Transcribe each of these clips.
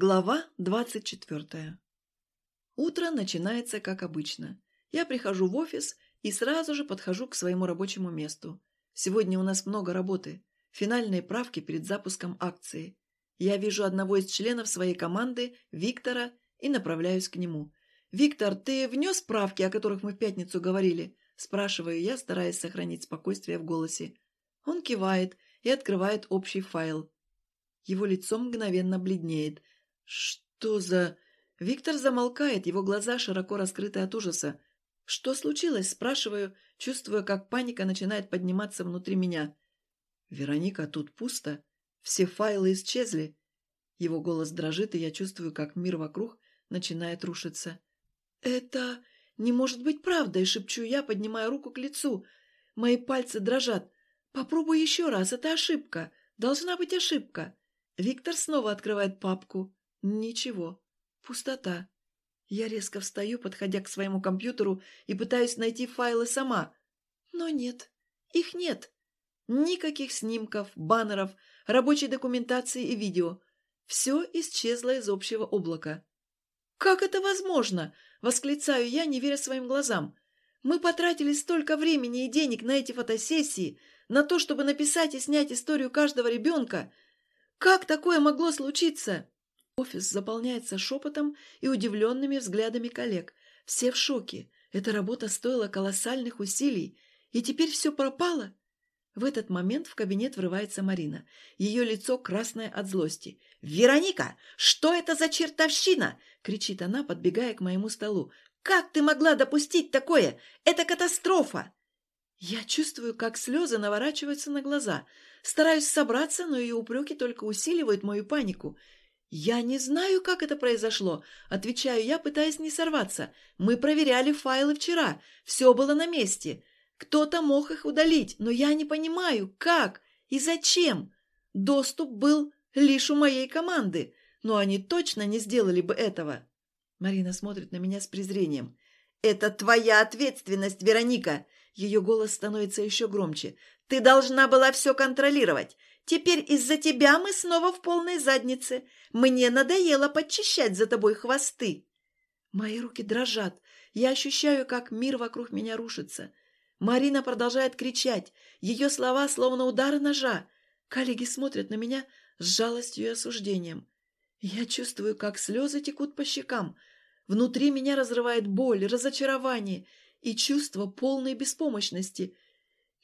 Глава двадцать четвертая. Утро начинается как обычно. Я прихожу в офис и сразу же подхожу к своему рабочему месту. Сегодня у нас много работы. Финальные правки перед запуском акции. Я вижу одного из членов своей команды, Виктора, и направляюсь к нему. «Виктор, ты внес правки, о которых мы в пятницу говорили?» Спрашиваю я, стараясь сохранить спокойствие в голосе. Он кивает и открывает общий файл. Его лицо мгновенно бледнеет – «Что за...» Виктор замолкает, его глаза широко раскрыты от ужаса. «Что случилось?» – спрашиваю, чувствуя, как паника начинает подниматься внутри меня. «Вероника, тут пусто. Все файлы исчезли». Его голос дрожит, и я чувствую, как мир вокруг начинает рушиться. «Это не может быть правдой!» – шепчу я, поднимая руку к лицу. Мои пальцы дрожат. «Попробуй еще раз, это ошибка. Должна быть ошибка». Виктор снова открывает папку. Ничего. Пустота. Я резко встаю, подходя к своему компьютеру и пытаюсь найти файлы сама. Но нет. Их нет. Никаких снимков, баннеров, рабочей документации и видео. Все исчезло из общего облака. «Как это возможно?» – восклицаю я, не веря своим глазам. «Мы потратили столько времени и денег на эти фотосессии, на то, чтобы написать и снять историю каждого ребенка. Как такое могло случиться?» Офис заполняется шепотом и удивленными взглядами коллег. Все в шоке. Эта работа стоила колоссальных усилий. И теперь все пропало. В этот момент в кабинет врывается Марина. Ее лицо красное от злости. «Вероника, что это за чертовщина?» – кричит она, подбегая к моему столу. «Как ты могла допустить такое? Это катастрофа!» Я чувствую, как слезы наворачиваются на глаза. Стараюсь собраться, но ее упреки только усиливают мою панику – «Я не знаю, как это произошло», — отвечаю я, пытаясь не сорваться. «Мы проверяли файлы вчера, все было на месте. Кто-то мог их удалить, но я не понимаю, как и зачем. Доступ был лишь у моей команды, но они точно не сделали бы этого». Марина смотрит на меня с презрением. «Это твоя ответственность, Вероника!» Ее голос становится еще громче. «Ты должна была все контролировать. Теперь из-за тебя мы снова в полной заднице. Мне надоело подчищать за тобой хвосты. Мои руки дрожат. Я ощущаю, как мир вокруг меня рушится. Марина продолжает кричать. Ее слова словно удары ножа. Коллеги смотрят на меня с жалостью и осуждением. Я чувствую, как слезы текут по щекам. Внутри меня разрывает боль, разочарование и чувство полной беспомощности.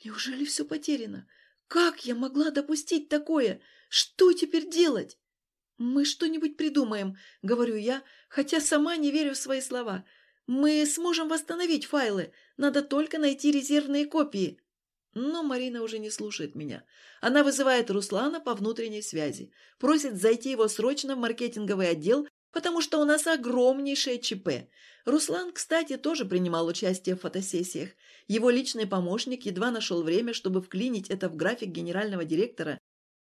Неужели все потеряно? Как я могла допустить такое? Что теперь делать? Мы что-нибудь придумаем, говорю я, хотя сама не верю в свои слова. Мы сможем восстановить файлы, надо только найти резервные копии. Но Марина уже не слушает меня. Она вызывает Руслана по внутренней связи, просит зайти его срочно в маркетинговый отдел, потому что у нас огромнейшее ЧП. Руслан, кстати, тоже принимал участие в фотосессиях. Его личный помощник едва нашел время, чтобы вклинить это в график генерального директора.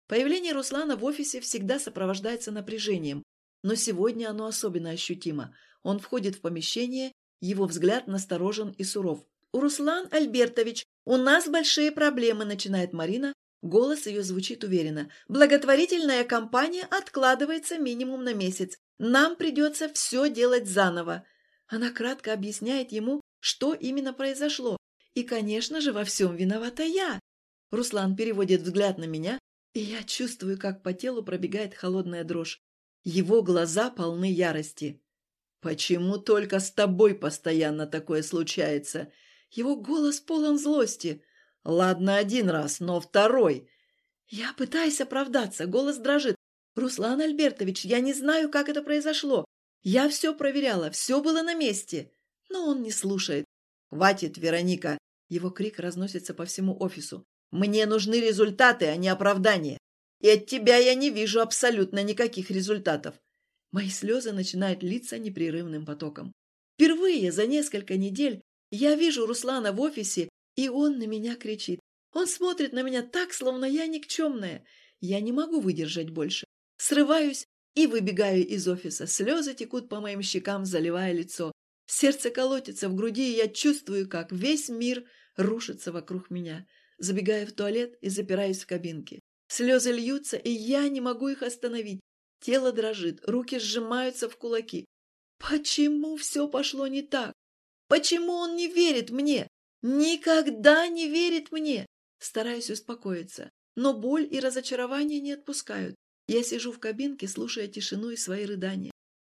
Появление Руслана в офисе всегда сопровождается напряжением, но сегодня оно особенно ощутимо. Он входит в помещение, его взгляд насторожен и суров. «Руслан Альбертович, у нас большие проблемы», – начинает Марина. Голос ее звучит уверенно. «Благотворительная кампания откладывается минимум на месяц. Нам придется все делать заново. Она кратко объясняет ему, что именно произошло. И, конечно же, во всем виновата я. Руслан переводит взгляд на меня, и я чувствую, как по телу пробегает холодная дрожь. Его глаза полны ярости. «Почему только с тобой постоянно такое случается?» Его голос полон злости. «Ладно, один раз, но второй!» Я пытаюсь оправдаться, голос дрожит. «Руслан Альбертович, я не знаю, как это произошло. Я все проверяла, все было на месте. Но он не слушает. «Хватит, Вероника!» Его крик разносится по всему офису. «Мне нужны результаты, а не оправдания. И от тебя я не вижу абсолютно никаких результатов». Мои слезы начинают литься непрерывным потоком. Впервые за несколько недель я вижу Руслана в офисе, и он на меня кричит. Он смотрит на меня так, словно я никчемная. Я не могу выдержать больше. Срываюсь и выбегаю из офиса. Слезы текут по моим щекам, заливая лицо. Сердце колотится в груди, и я чувствую, как весь мир рушится вокруг меня. Забегаю в туалет и запираюсь в кабинке. Слезы льются, и я не могу их остановить. Тело дрожит, руки сжимаются в кулаки. Почему все пошло не так? Почему он не верит мне? Никогда не верит мне! Стараюсь успокоиться, но боль и разочарование не отпускают. Я сижу в кабинке, слушая тишину и свои рыдания.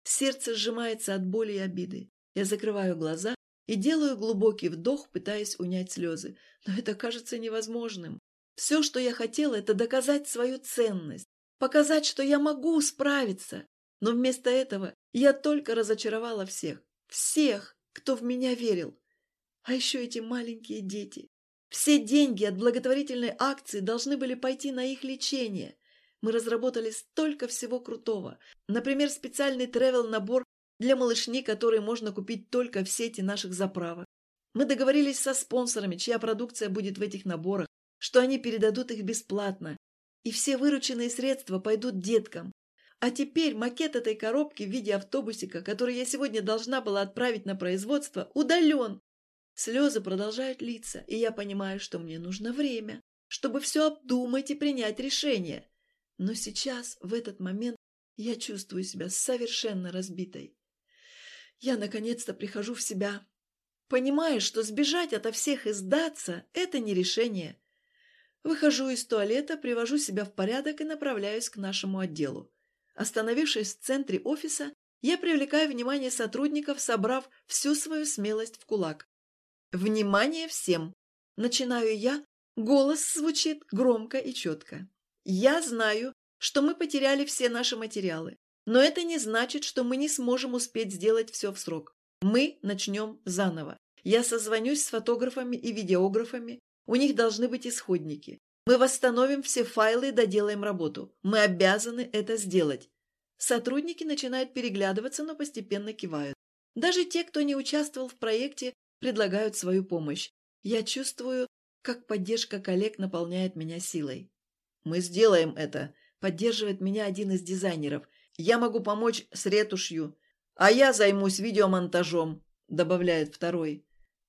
Сердце сжимается от боли и обиды. Я закрываю глаза и делаю глубокий вдох, пытаясь унять слезы. Но это кажется невозможным. Все, что я хотела, это доказать свою ценность, показать, что я могу справиться. Но вместо этого я только разочаровала всех. Всех, кто в меня верил. А еще эти маленькие дети. Все деньги от благотворительной акции должны были пойти на их лечение. Мы разработали столько всего крутого. Например, специальный тревел-набор для малышни, который можно купить только в сети наших заправок. Мы договорились со спонсорами, чья продукция будет в этих наборах, что они передадут их бесплатно. И все вырученные средства пойдут деткам. А теперь макет этой коробки в виде автобусика, который я сегодня должна была отправить на производство, удален. Слезы продолжают литься, и я понимаю, что мне нужно время, чтобы все обдумать и принять решение. Но сейчас, в этот момент, я чувствую себя совершенно разбитой. Я наконец-то прихожу в себя. Понимаю, что сбежать ото всех и сдаться – это не решение. Выхожу из туалета, привожу себя в порядок и направляюсь к нашему отделу. Остановившись в центре офиса, я привлекаю внимание сотрудников, собрав всю свою смелость в кулак. «Внимание всем!» Начинаю я, голос звучит громко и четко. Я знаю, что мы потеряли все наши материалы, но это не значит, что мы не сможем успеть сделать все в срок. Мы начнем заново. Я созвонюсь с фотографами и видеографами, у них должны быть исходники. Мы восстановим все файлы и доделаем работу. Мы обязаны это сделать. Сотрудники начинают переглядываться, но постепенно кивают. Даже те, кто не участвовал в проекте, предлагают свою помощь. Я чувствую, как поддержка коллег наполняет меня силой. «Мы сделаем это», — поддерживает меня один из дизайнеров. «Я могу помочь с ретушью, а я займусь видеомонтажом», — добавляет второй.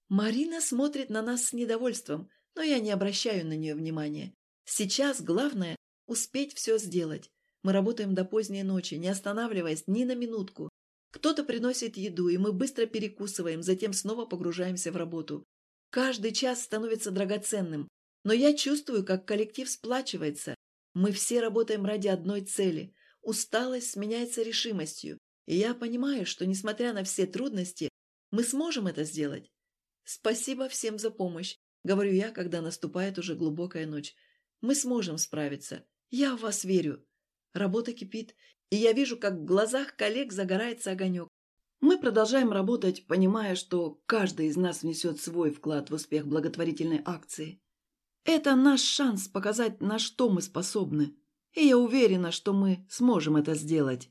Марина смотрит на нас с недовольством, но я не обращаю на нее внимания. Сейчас главное — успеть все сделать. Мы работаем до поздней ночи, не останавливаясь ни на минутку. Кто-то приносит еду, и мы быстро перекусываем, затем снова погружаемся в работу. Каждый час становится драгоценным, но я чувствую, как коллектив сплачивается. Мы все работаем ради одной цели. Усталость сменяется решимостью. И я понимаю, что, несмотря на все трудности, мы сможем это сделать. Спасибо всем за помощь, говорю я, когда наступает уже глубокая ночь. Мы сможем справиться. Я в вас верю. Работа кипит, и я вижу, как в глазах коллег загорается огонек. Мы продолжаем работать, понимая, что каждый из нас внесет свой вклад в успех благотворительной акции. Это наш шанс показать, на что мы способны. И я уверена, что мы сможем это сделать.